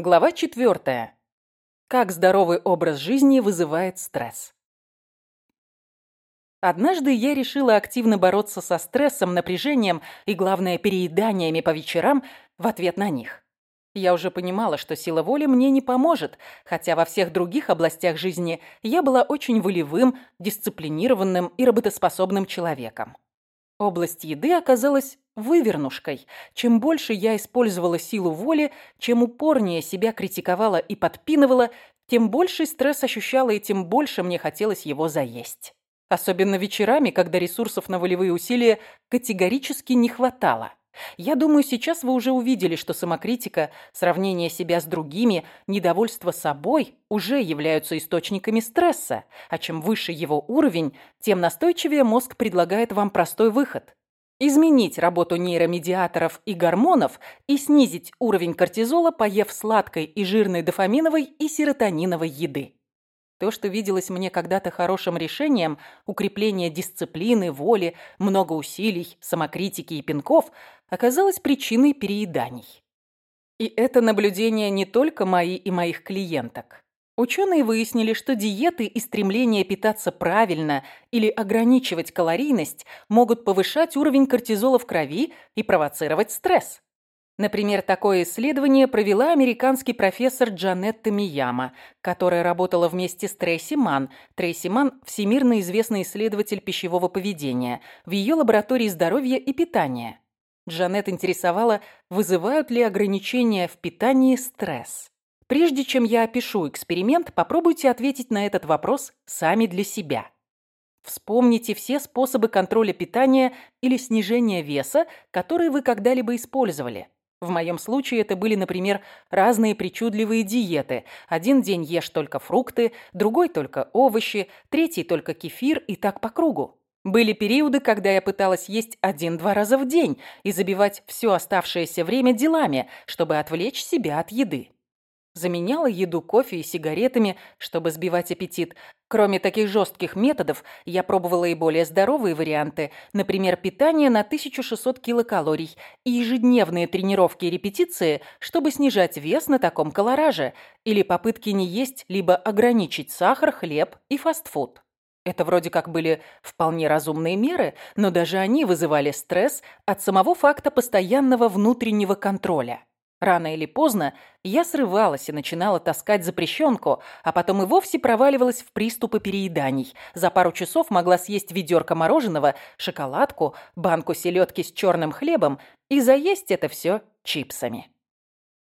Глава 4. Как здоровый образ жизни вызывает стресс. Однажды я решила активно бороться со стрессом, напряжением и, главное, перееданиями по вечерам в ответ на них. Я уже понимала, что сила воли мне не поможет, хотя во всех других областях жизни я была очень волевым, дисциплинированным и работоспособным человеком. Область еды оказалась вывернушкой. Чем больше я использовала силу воли, чем упорнее себя критиковала и подпинывала, тем больший стресс ощущала и тем больше мне хотелось его заесть. Особенно вечерами, когда ресурсов на волевые усилия категорически не хватало. Я думаю, сейчас вы уже увидели, что самокритика, сравнение себя с другими, недовольство собой уже являются источниками стресса, а чем выше его уровень, тем настойчивее мозг предлагает вам простой выход – изменить работу нейромедиаторов и гормонов и снизить уровень кортизола, поев сладкой и жирной дофаминовой и серотониновой еды. То, что виделось мне когда-то хорошим решением, укрепление дисциплины, воли, много усилий, самокритики и пинков, оказалось причиной перееданий. И это наблюдение не только мои и моих клиенток. Ученые выяснили, что диеты и стремление питаться правильно или ограничивать калорийность могут повышать уровень кортизола в крови и провоцировать стресс. Например, такое исследование провела американский профессор Джанетта Мияма, которая работала вместе с Трейси Ман. Трейси Ман – всемирно известный исследователь пищевого поведения в ее лаборатории здоровья и питания. Джанет интересовала, вызывают ли ограничения в питании стресс. Прежде чем я опишу эксперимент, попробуйте ответить на этот вопрос сами для себя. Вспомните все способы контроля питания или снижения веса, которые вы когда-либо использовали. В моем случае это были, например, разные причудливые диеты. Один день ешь только фрукты, другой только овощи, третий только кефир и так по кругу. Были периоды, когда я пыталась есть один-два раза в день и забивать все оставшееся время делами, чтобы отвлечь себя от еды. Заменяла еду кофе и сигаретами, чтобы сбивать аппетит. Кроме таких жестких методов, я пробовала и более здоровые варианты, например, питание на 1600 килокалорий и ежедневные тренировки и репетиции, чтобы снижать вес на таком колораже, или попытки не есть либо ограничить сахар, хлеб и фастфуд. Это вроде как были вполне разумные меры, но даже они вызывали стресс от самого факта постоянного внутреннего контроля. Рано или поздно я срывалась и начинала таскать запрещенку, а потом и вовсе проваливалась в приступы перееданий. За пару часов могла съесть ведерко мороженого, шоколадку, банку селедки с черным хлебом и заесть это все чипсами.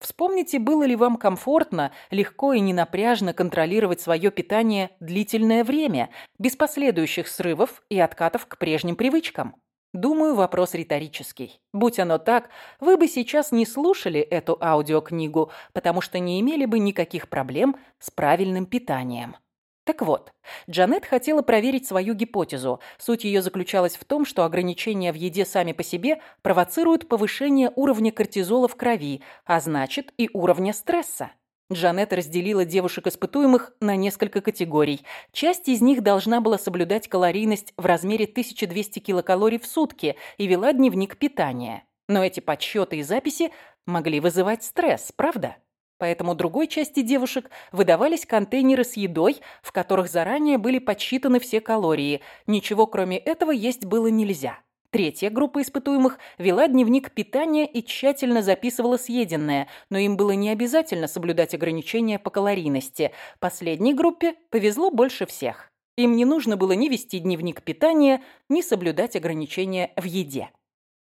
Вспомните, было ли вам комфортно, легко и ненапряжно контролировать свое питание длительное время, без последующих срывов и откатов к прежним привычкам. Думаю, вопрос риторический. Будь оно так, вы бы сейчас не слушали эту аудиокнигу, потому что не имели бы никаких проблем с правильным питанием. Так вот, Джанет хотела проверить свою гипотезу. Суть ее заключалась в том, что ограничения в еде сами по себе провоцируют повышение уровня кортизола в крови, а значит и уровня стресса. Джанет разделила девушек-испытуемых на несколько категорий. Часть из них должна была соблюдать калорийность в размере 1200 килокалорий в сутки и вела дневник питания. Но эти подсчеты и записи могли вызывать стресс, правда? Поэтому другой части девушек выдавались контейнеры с едой, в которых заранее были подсчитаны все калории. Ничего кроме этого есть было нельзя. Третья группа испытуемых вела дневник питания и тщательно записывала съеденное, но им было не обязательно соблюдать ограничения по калорийности. Последней группе повезло больше всех. Им не нужно было ни вести дневник питания, ни соблюдать ограничения в еде.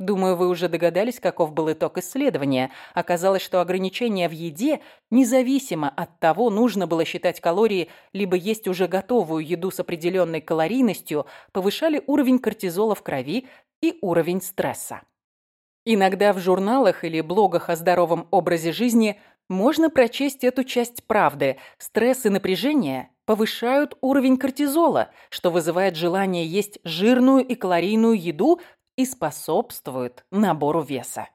Думаю, вы уже догадались, каков был итог исследования. Оказалось, что ограничения в еде, независимо от того, нужно было считать калории, либо есть уже готовую еду с определенной калорийностью, повышали уровень кортизола в крови и уровень стресса. Иногда в журналах или блогах о здоровом образе жизни можно прочесть эту часть правды. Стресс и напряжение повышают уровень кортизола, что вызывает желание есть жирную и калорийную еду и способствует набору веса.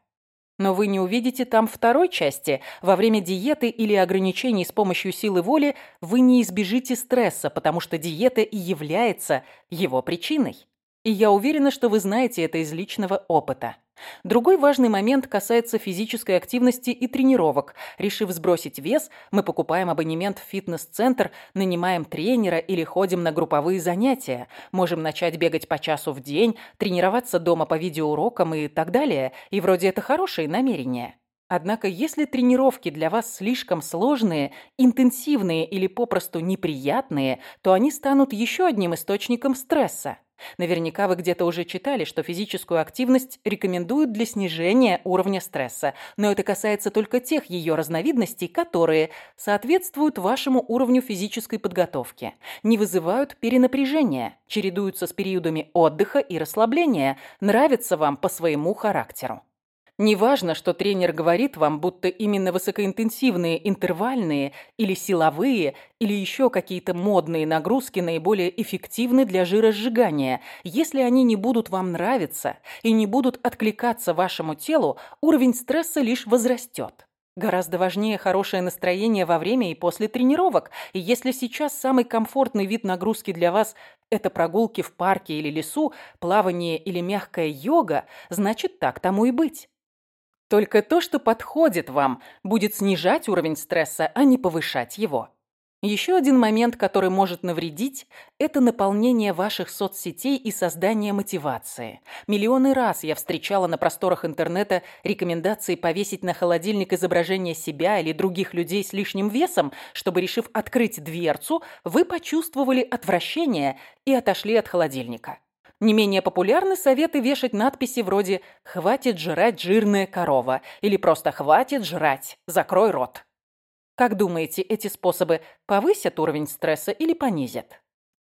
Но вы не увидите там второй части. Во время диеты или ограничений с помощью силы воли вы не избежите стресса, потому что диета и является его причиной. И я уверена, что вы знаете это из личного опыта. Другой важный момент касается физической активности и тренировок. Решив сбросить вес, мы покупаем абонемент в фитнес-центр, нанимаем тренера или ходим на групповые занятия. Можем начать бегать по часу в день, тренироваться дома по видеоурокам и так далее. И вроде это хорошие намерения. Однако, если тренировки для вас слишком сложные, интенсивные или попросту неприятные, то они станут еще одним источником стресса. Наверняка вы где-то уже читали, что физическую активность рекомендуют для снижения уровня стресса, но это касается только тех ее разновидностей, которые соответствуют вашему уровню физической подготовки, не вызывают перенапряжения, чередуются с периодами отдыха и расслабления, нравятся вам по своему характеру. Неважно, что тренер говорит вам, будто именно высокоинтенсивные интервальные или силовые или еще какие-то модные нагрузки наиболее эффективны для жиросжигания. Если они не будут вам нравиться и не будут откликаться вашему телу, уровень стресса лишь возрастет. Гораздо важнее хорошее настроение во время и после тренировок. И если сейчас самый комфортный вид нагрузки для вас – это прогулки в парке или лесу, плавание или мягкая йога, значит так тому и быть. Только то, что подходит вам, будет снижать уровень стресса, а не повышать его. Еще один момент, который может навредить, это наполнение ваших соцсетей и создание мотивации. Миллионы раз я встречала на просторах интернета рекомендации повесить на холодильник изображение себя или других людей с лишним весом, чтобы, решив открыть дверцу, вы почувствовали отвращение и отошли от холодильника. Не менее популярны советы вешать надписи вроде «Хватит жрать жирная корова» или просто «Хватит жрать, закрой рот». Как думаете, эти способы повысят уровень стресса или понизят?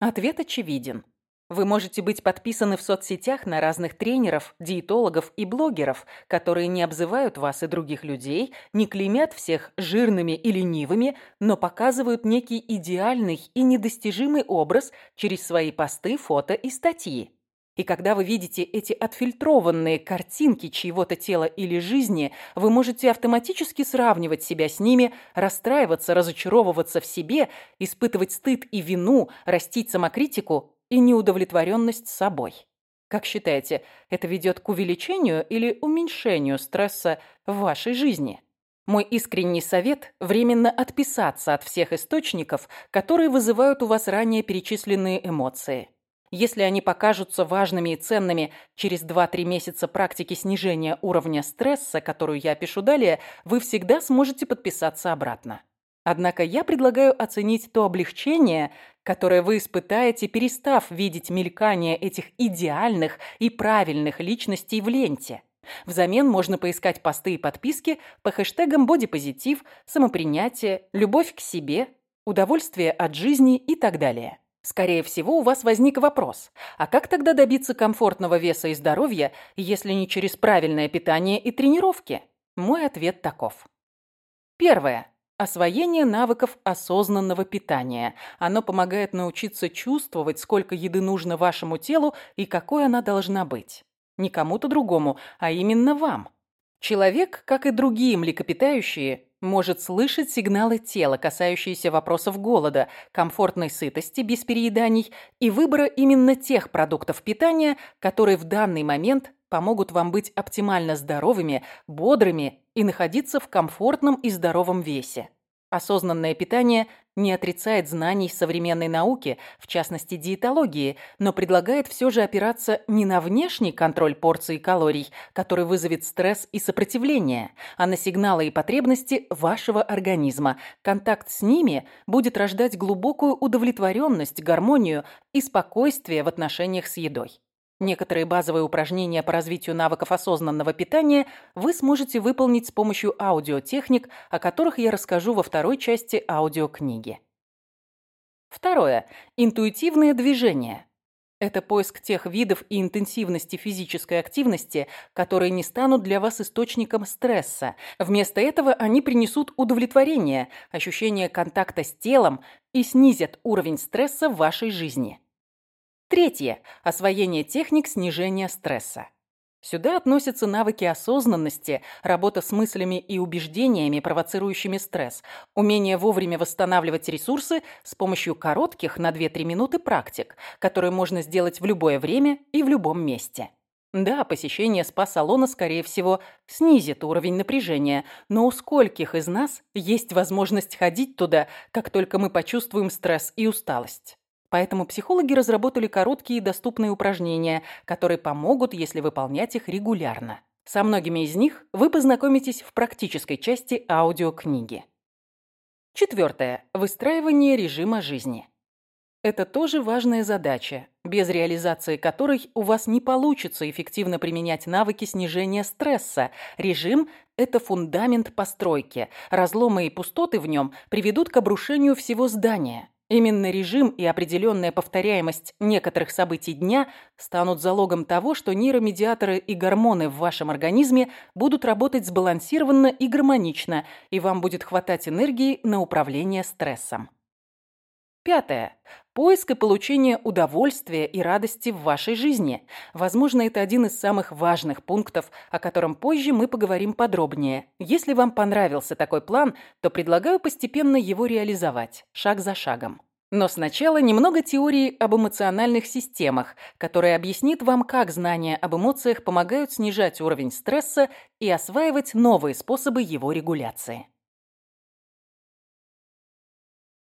Ответ очевиден. Вы можете быть подписаны в соцсетях на разных тренеров, диетологов и блогеров, которые не обзывают вас и других людей, не клеймят всех жирными и ленивыми, но показывают некий идеальный и недостижимый образ через свои посты, фото и статьи. И когда вы видите эти отфильтрованные картинки чьего-то тела или жизни, вы можете автоматически сравнивать себя с ними, расстраиваться, разочаровываться в себе, испытывать стыд и вину, растить самокритику и неудовлетворенность собой. Как считаете, это ведет к увеличению или уменьшению стресса в вашей жизни? Мой искренний совет – временно отписаться от всех источников, которые вызывают у вас ранее перечисленные эмоции. Если они покажутся важными и ценными через 2-3 месяца практики снижения уровня стресса, которую я пишу далее, вы всегда сможете подписаться обратно. Однако я предлагаю оценить то облегчение, которое вы испытаете, перестав видеть мелькание этих идеальных и правильных личностей в ленте. Взамен можно поискать посты и подписки по хэштегам бодипозитив, самопринятие, любовь к себе, удовольствие от жизни и так далее. Скорее всего, у вас возник вопрос, а как тогда добиться комфортного веса и здоровья, если не через правильное питание и тренировки? Мой ответ таков. Первое. Освоение навыков осознанного питания. Оно помогает научиться чувствовать, сколько еды нужно вашему телу и какой она должна быть. Не кому-то другому, а именно вам. Человек, как и другие млекопитающие, может слышать сигналы тела, касающиеся вопросов голода, комфортной сытости без перееданий и выбора именно тех продуктов питания, которые в данный момент помогут вам быть оптимально здоровыми, бодрыми и находиться в комфортном и здоровом весе. Осознанное питание не отрицает знаний современной науки, в частности диетологии, но предлагает все же опираться не на внешний контроль порции калорий, который вызовет стресс и сопротивление, а на сигналы и потребности вашего организма. Контакт с ними будет рождать глубокую удовлетворенность, гармонию и спокойствие в отношениях с едой. Некоторые базовые упражнения по развитию навыков осознанного питания вы сможете выполнить с помощью аудиотехник, о которых я расскажу во второй части аудиокниги. Второе. Интуитивное движение. Это поиск тех видов и интенсивности физической активности, которые не станут для вас источником стресса. Вместо этого они принесут удовлетворение, ощущение контакта с телом и снизят уровень стресса в вашей жизни. Третье. Освоение техник снижения стресса. Сюда относятся навыки осознанности, работа с мыслями и убеждениями, провоцирующими стресс, умение вовремя восстанавливать ресурсы с помощью коротких на 2-3 минуты практик, которые можно сделать в любое время и в любом месте. Да, посещение спа-салона, скорее всего, снизит уровень напряжения, но у скольких из нас есть возможность ходить туда, как только мы почувствуем стресс и усталость? Поэтому психологи разработали короткие и доступные упражнения, которые помогут, если выполнять их регулярно. Со многими из них вы познакомитесь в практической части аудиокниги. Четвертое. Выстраивание режима жизни. Это тоже важная задача, без реализации которой у вас не получится эффективно применять навыки снижения стресса. Режим – это фундамент постройки. Разломы и пустоты в нем приведут к обрушению всего здания. Именно режим и определенная повторяемость некоторых событий дня станут залогом того, что нейромедиаторы и гормоны в вашем организме будут работать сбалансированно и гармонично, и вам будет хватать энергии на управление стрессом. Пятое. Поиск и получение удовольствия и радости в вашей жизни. Возможно, это один из самых важных пунктов, о котором позже мы поговорим подробнее. Если вам понравился такой план, то предлагаю постепенно его реализовать, шаг за шагом. Но сначала немного теории об эмоциональных системах, которая объяснит вам, как знания об эмоциях помогают снижать уровень стресса и осваивать новые способы его регуляции.